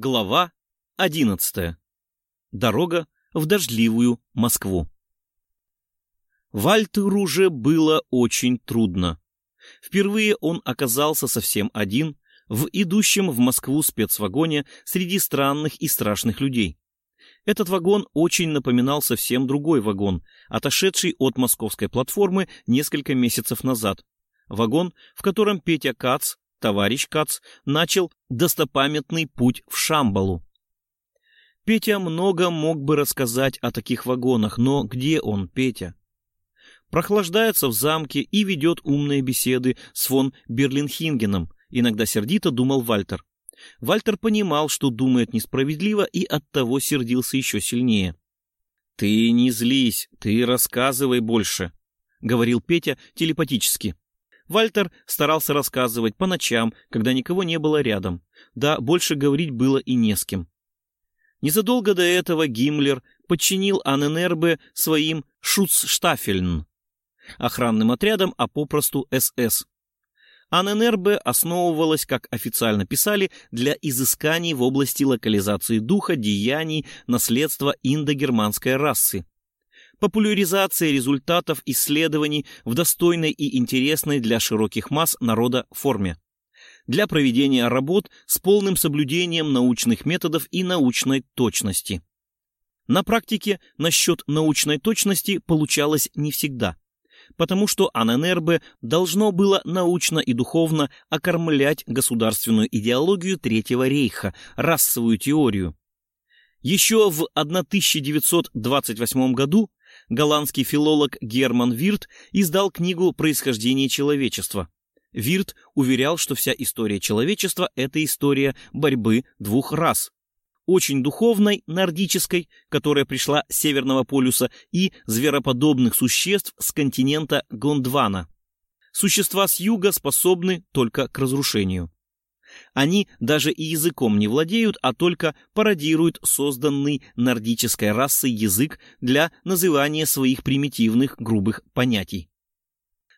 Глава 11. Дорога в дождливую Москву. Вальтеру уже было очень трудно. Впервые он оказался совсем один в идущем в Москву спецвагоне среди странных и страшных людей. Этот вагон очень напоминал совсем другой вагон, отошедший от московской платформы несколько месяцев назад. Вагон, в котором Петя Кац, товарищ Кац, начал достопамятный путь в Шамбалу. Петя много мог бы рассказать о таких вагонах, но где он, Петя? Прохлаждается в замке и ведет умные беседы с фон Берлинхингеном, иногда сердито думал Вальтер. Вальтер понимал, что думает несправедливо, и оттого сердился еще сильнее. «Ты не злись, ты рассказывай больше», — говорил Петя телепатически. Вальтер старался рассказывать по ночам, когда никого не было рядом. Да, больше говорить было и не с кем. Незадолго до этого Гиммлер подчинил Анненербе своим Шуцштафельн, охранным отрядом, а попросту СС. АННРБ основывалась, как официально писали, для изысканий в области локализации духа, деяний, наследства индогерманской расы. Популяризация результатов исследований в достойной и интересной для широких масс народа форме. Для проведения работ с полным соблюдением научных методов и научной точности. На практике насчет научной точности получалось не всегда – потому что АННРБ должно было научно и духовно окормлять государственную идеологию Третьего рейха, расовую теорию. Еще в 1928 году голландский филолог Герман Вирт издал книгу «Происхождение человечества». Вирт уверял, что вся история человечества – это история борьбы двух рас очень духовной, нордической, которая пришла с Северного полюса, и звероподобных существ с континента Гондвана. Существа с юга способны только к разрушению. Они даже и языком не владеют, а только пародируют созданный нордической расой язык для называния своих примитивных грубых понятий.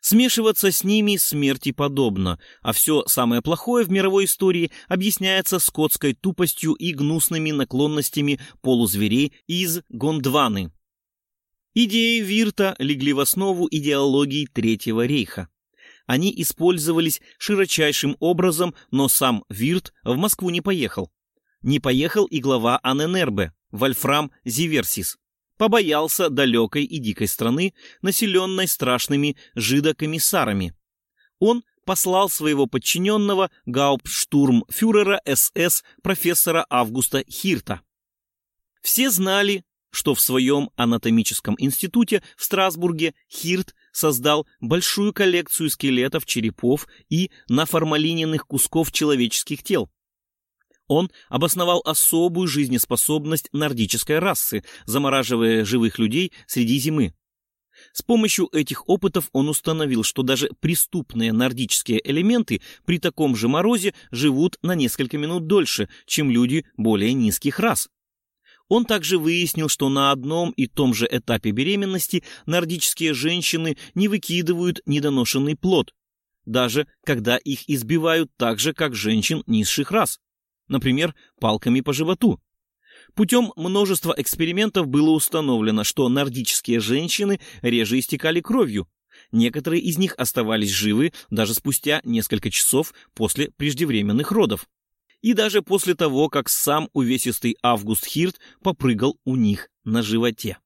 Смешиваться с ними смерти подобно, а все самое плохое в мировой истории объясняется скотской тупостью и гнусными наклонностями полузверей из Гондваны. Идеи Вирта легли в основу идеологии Третьего рейха. Они использовались широчайшим образом, но сам Вирт в Москву не поехал. Не поехал и глава Аненербе, Вольфрам Зиверсис побоялся далекой и дикой страны, населенной страшными жидокомиссарами. Он послал своего подчиненного гауптштурмфюрера СС профессора Августа Хирта. Все знали, что в своем анатомическом институте в Страсбурге Хирт создал большую коллекцию скелетов, черепов и наформалиненных кусков человеческих тел. Он обосновал особую жизнеспособность нордической расы, замораживая живых людей среди зимы. С помощью этих опытов он установил, что даже преступные нордические элементы при таком же морозе живут на несколько минут дольше, чем люди более низких рас. Он также выяснил, что на одном и том же этапе беременности нордические женщины не выкидывают недоношенный плод, даже когда их избивают так же, как женщин низших рас например, палками по животу. Путем множества экспериментов было установлено, что нордические женщины реже истекали кровью. Некоторые из них оставались живы даже спустя несколько часов после преждевременных родов. И даже после того, как сам увесистый Август Хирт попрыгал у них на животе.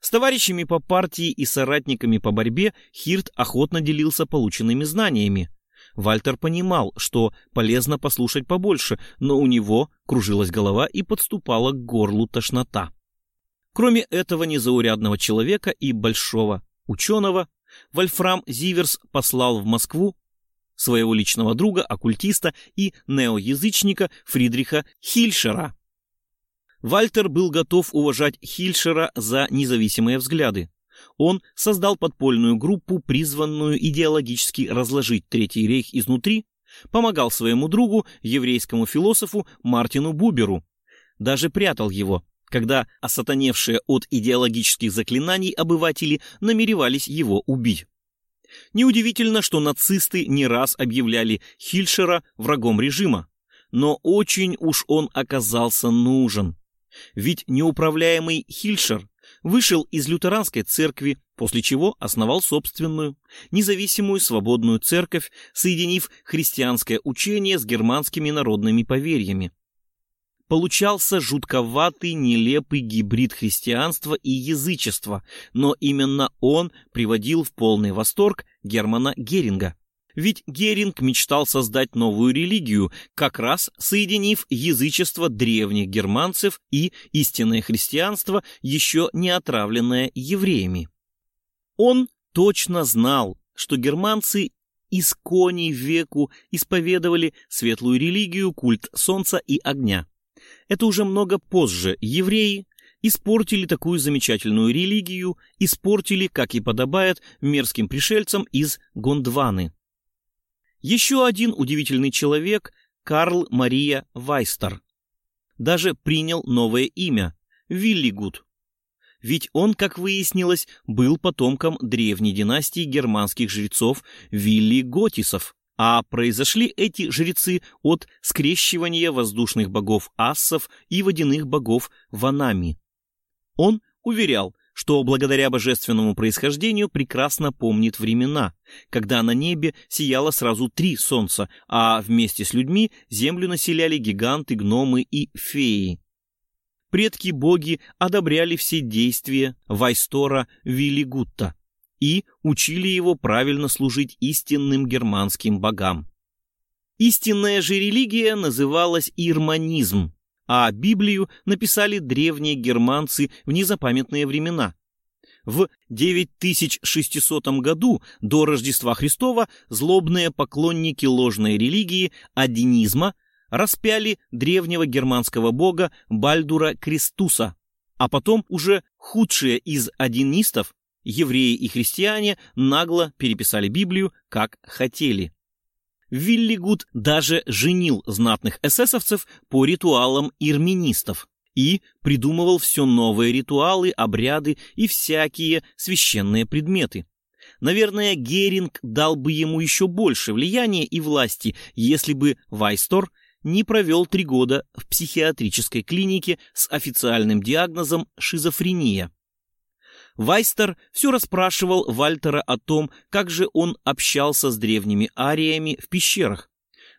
С товарищами по партии и соратниками по борьбе Хирт охотно делился полученными знаниями. Вальтер понимал, что полезно послушать побольше, но у него кружилась голова и подступала к горлу тошнота. Кроме этого незаурядного человека и большого ученого, Вольфрам Зиверс послал в Москву своего личного друга, оккультиста и неоязычника Фридриха Хильшера. Вальтер был готов уважать Хильшера за независимые взгляды. Он создал подпольную группу, призванную идеологически разложить Третий рейх изнутри, помогал своему другу, еврейскому философу Мартину Буберу, даже прятал его, когда осатаневшие от идеологических заклинаний обыватели намеревались его убить. Неудивительно, что нацисты не раз объявляли Хильшера врагом режима, но очень уж он оказался нужен. Ведь неуправляемый Хильшер вышел из лютеранской церкви, после чего основал собственную, независимую свободную церковь, соединив христианское учение с германскими народными поверьями. Получался жутковатый, нелепый гибрид христианства и язычества, но именно он приводил в полный восторг Германа Геринга. Ведь Геринг мечтал создать новую религию, как раз соединив язычество древних германцев и истинное христианство, еще не отравленное евреями. Он точно знал, что германцы из кони веку исповедовали светлую религию, культ солнца и огня. Это уже много позже евреи испортили такую замечательную религию, испортили, как и подобает, мерзким пришельцам из Гондваны. Еще один удивительный человек – Карл Мария Вайстер. Даже принял новое имя – Виллигуд. Ведь он, как выяснилось, был потомком древней династии германских жрецов Виллиготисов, а произошли эти жрецы от скрещивания воздушных богов ассов и водяных богов ванами. Он уверял, что благодаря божественному происхождению прекрасно помнит времена, когда на небе сияло сразу три солнца, а вместе с людьми землю населяли гиганты, гномы и феи. Предки-боги одобряли все действия Вайстора Виллигутта и учили его правильно служить истинным германским богам. Истинная же религия называлась ирманизм, а Библию написали древние германцы в незапамятные времена. В 9600 году до Рождества Христова злобные поклонники ложной религии адинизма распяли древнего германского бога Бальдура Кристуса, а потом уже худшие из адинистов, евреи и христиане, нагло переписали Библию, как хотели. Виллигуд даже женил знатных эсэсовцев по ритуалам ирминистов и придумывал все новые ритуалы, обряды и всякие священные предметы. Наверное, Геринг дал бы ему еще больше влияния и власти, если бы Вайстор не провел три года в психиатрической клинике с официальным диагнозом шизофрения. Вайстер все расспрашивал Вальтера о том, как же он общался с древними ариями в пещерах.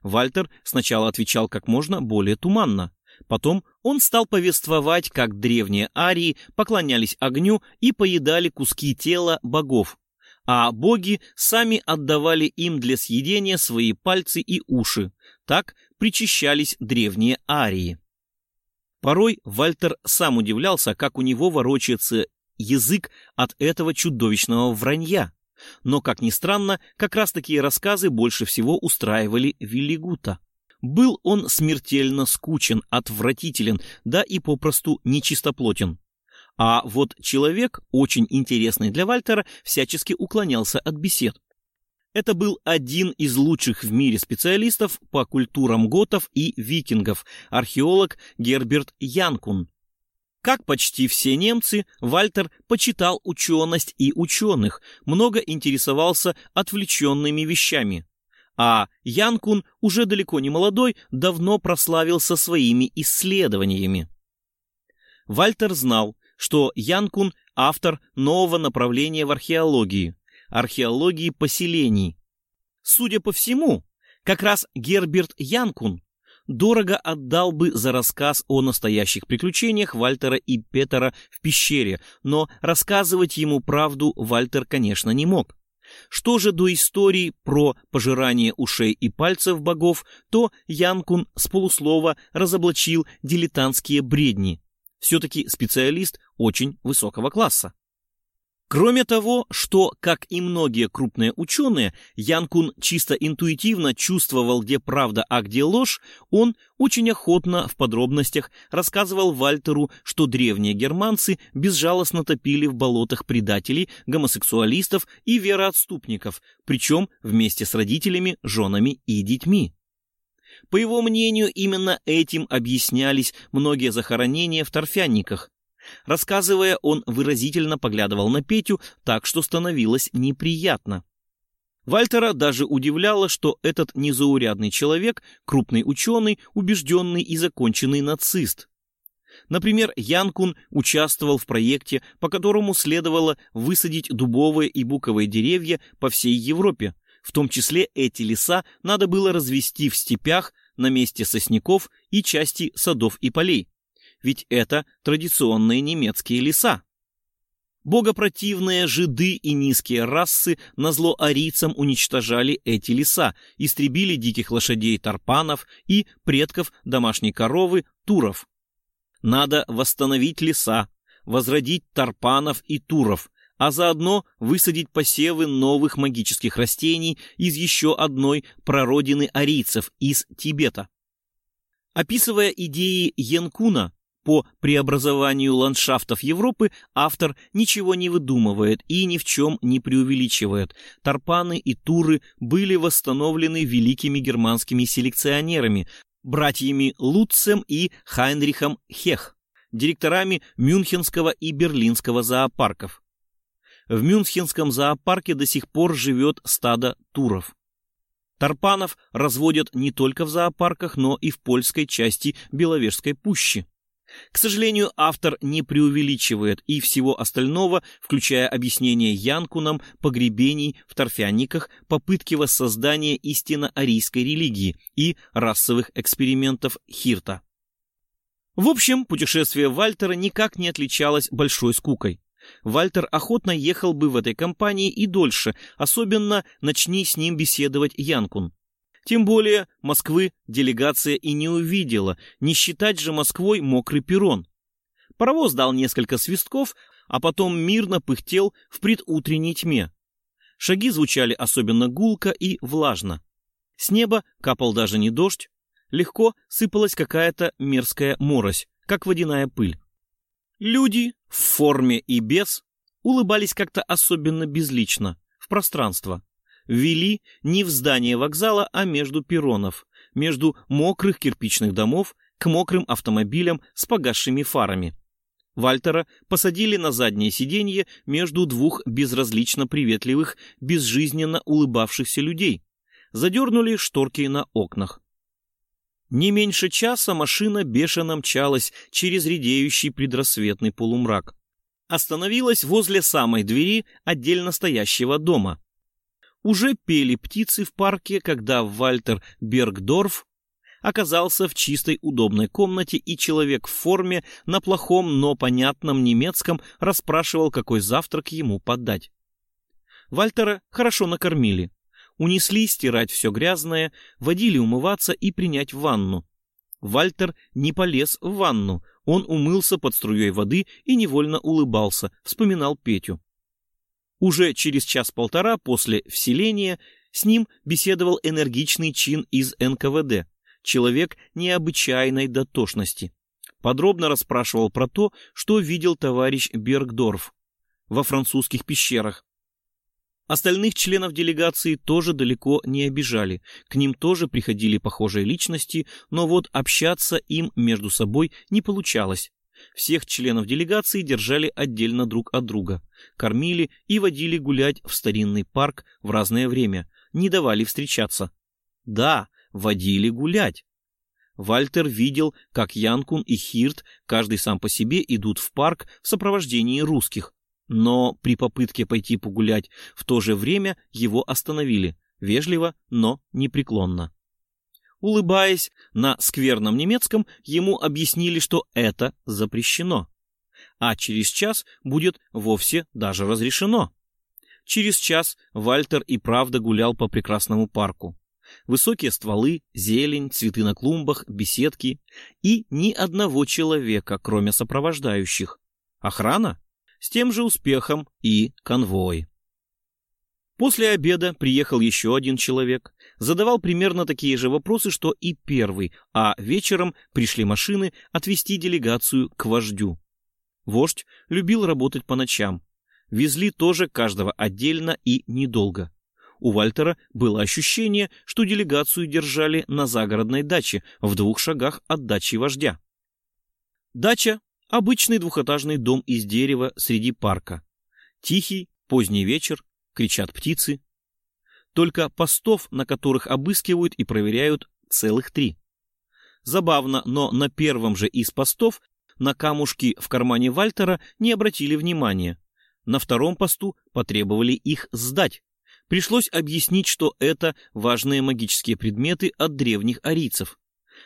Вальтер сначала отвечал как можно более туманно. Потом он стал повествовать, как древние арии поклонялись огню и поедали куски тела богов, а боги сами отдавали им для съедения свои пальцы и уши. Так причащались древние арии. Порой Вальтер сам удивлялся, как у него ворочается язык от этого чудовищного вранья. Но, как ни странно, как раз такие рассказы больше всего устраивали Виллигута. Был он смертельно скучен, отвратителен, да и попросту нечистоплотен. А вот человек, очень интересный для Вальтера, всячески уклонялся от бесед. Это был один из лучших в мире специалистов по культурам готов и викингов, археолог Герберт Янкун. Как почти все немцы, Вальтер почитал ученость и ученых, много интересовался отвлеченными вещами. А Янкун, уже далеко не молодой, давно прославился своими исследованиями. Вальтер знал, что Янкун – автор нового направления в археологии – археологии поселений. Судя по всему, как раз Герберт Янкун дорого отдал бы за рассказ о настоящих приключениях Вальтера и Петера в пещере, но рассказывать ему правду Вальтер, конечно, не мог. Что же до истории про пожирание ушей и пальцев богов, то Янкун с полуслова разоблачил дилетантские бредни. Все-таки специалист очень высокого класса. Кроме того, что, как и многие крупные ученые, Янкун чисто интуитивно чувствовал, где правда, а где ложь, он очень охотно в подробностях рассказывал Вальтеру, что древние германцы безжалостно топили в болотах предателей, гомосексуалистов и вероотступников, причем вместе с родителями, женами и детьми. По его мнению, именно этим объяснялись многие захоронения в торфянниках, Рассказывая, он выразительно поглядывал на Петю, так что становилось неприятно. Вальтера даже удивляло, что этот незаурядный человек, крупный ученый, убежденный и законченный нацист. Например, Янкун участвовал в проекте, по которому следовало высадить дубовые и буковые деревья по всей Европе. В том числе эти леса надо было развести в степях на месте сосняков и части садов и полей. Ведь это традиционные немецкие леса. Богопротивные жиды и низкие расы назло арийцам уничтожали эти леса, истребили диких лошадей тарпанов и предков домашней коровы туров. Надо восстановить леса, возродить тарпанов и туров, а заодно высадить посевы новых магических растений из еще одной прародины арийцев, из Тибета. Описывая идеи Янкуна, по преобразованию ландшафтов Европы автор ничего не выдумывает и ни в чем не преувеличивает. Тарпаны и Туры были восстановлены великими германскими селекционерами, братьями Лутцем и Хайнрихом Хех, директорами Мюнхенского и Берлинского зоопарков. В Мюнхенском зоопарке до сих пор живет стадо туров. Тарпанов разводят не только в зоопарках, но и в польской части Беловежской пущи. К сожалению, автор не преувеличивает и всего остального, включая объяснение Янкуном погребений в торфяниках, попытки воссоздания истинно арийской религии и расовых экспериментов Хирта. В общем, путешествие Вальтера никак не отличалось большой скукой. Вальтер охотно ехал бы в этой компании и дольше, особенно начни с ним беседовать Янкун. Тем более Москвы делегация и не увидела, не считать же Москвой мокрый перрон. Паровоз дал несколько свистков, а потом мирно пыхтел в предутренней тьме. Шаги звучали особенно гулко и влажно. С неба капал даже не дождь, легко сыпалась какая-то мерзкая морось, как водяная пыль. Люди в форме и без улыбались как-то особенно безлично, в пространство вели не в здание вокзала, а между перронов, между мокрых кирпичных домов к мокрым автомобилям с погасшими фарами. Вальтера посадили на заднее сиденье между двух безразлично приветливых, безжизненно улыбавшихся людей. Задернули шторки на окнах. Не меньше часа машина бешено мчалась через редеющий предрассветный полумрак. Остановилась возле самой двери отдельно стоящего дома. Уже пели птицы в парке, когда Вальтер Бергдорф оказался в чистой удобной комнате, и человек в форме на плохом, но понятном немецком расспрашивал, какой завтрак ему подать. Вальтера хорошо накормили. Унесли стирать все грязное, водили умываться и принять ванну. Вальтер не полез в ванну, он умылся под струей воды и невольно улыбался, вспоминал Петю. Уже через час-полтора после вселения с ним беседовал энергичный чин из НКВД, человек необычайной дотошности. Подробно расспрашивал про то, что видел товарищ Бергдорф во французских пещерах. Остальных членов делегации тоже далеко не обижали, к ним тоже приходили похожие личности, но вот общаться им между собой не получалось. Всех членов делегации держали отдельно друг от друга, кормили и водили гулять в старинный парк в разное время, не давали встречаться. Да, водили гулять. Вальтер видел, как Янкун и Хирт, каждый сам по себе, идут в парк в сопровождении русских. Но при попытке пойти погулять в то же время его остановили, вежливо, но непреклонно. Улыбаясь на скверном немецком, ему объяснили, что это запрещено. А через час будет вовсе даже разрешено. Через час Вальтер и правда гулял по прекрасному парку. Высокие стволы, зелень, цветы на клумбах, беседки и ни одного человека, кроме сопровождающих. Охрана? С тем же успехом и конвой. После обеда приехал еще один человек, задавал примерно такие же вопросы, что и первый, а вечером пришли машины отвезти делегацию к вождю. Вождь любил работать по ночам. Везли тоже каждого отдельно и недолго. У Вальтера было ощущение, что делегацию держали на загородной даче в двух шагах от дачи вождя. Дача — обычный двухэтажный дом из дерева среди парка. Тихий, поздний вечер, кричат птицы. Только постов, на которых обыскивают и проверяют, целых три. Забавно, но на первом же из постов на камушки в кармане Вальтера не обратили внимания. На втором посту потребовали их сдать. Пришлось объяснить, что это важные магические предметы от древних арийцев.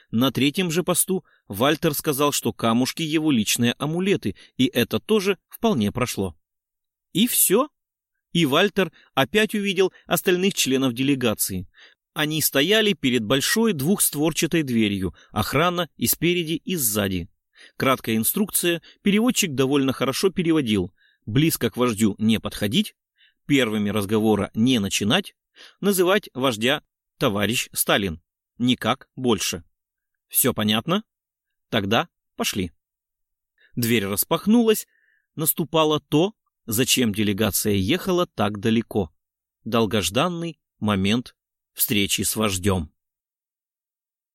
На третьем же посту Вальтер сказал, что камушки его личные амулеты, и это тоже вполне прошло. И все. И Вальтер опять увидел остальных членов делегации. Они стояли перед большой двухстворчатой дверью, охрана и спереди, и сзади. Краткая инструкция, переводчик довольно хорошо переводил. Близко к вождю не подходить, первыми разговора не начинать, называть вождя товарищ Сталин. Никак больше. Все понятно? Тогда пошли. Дверь распахнулась, наступало то, зачем делегация ехала так далеко. Долгожданный момент встречи с вождем.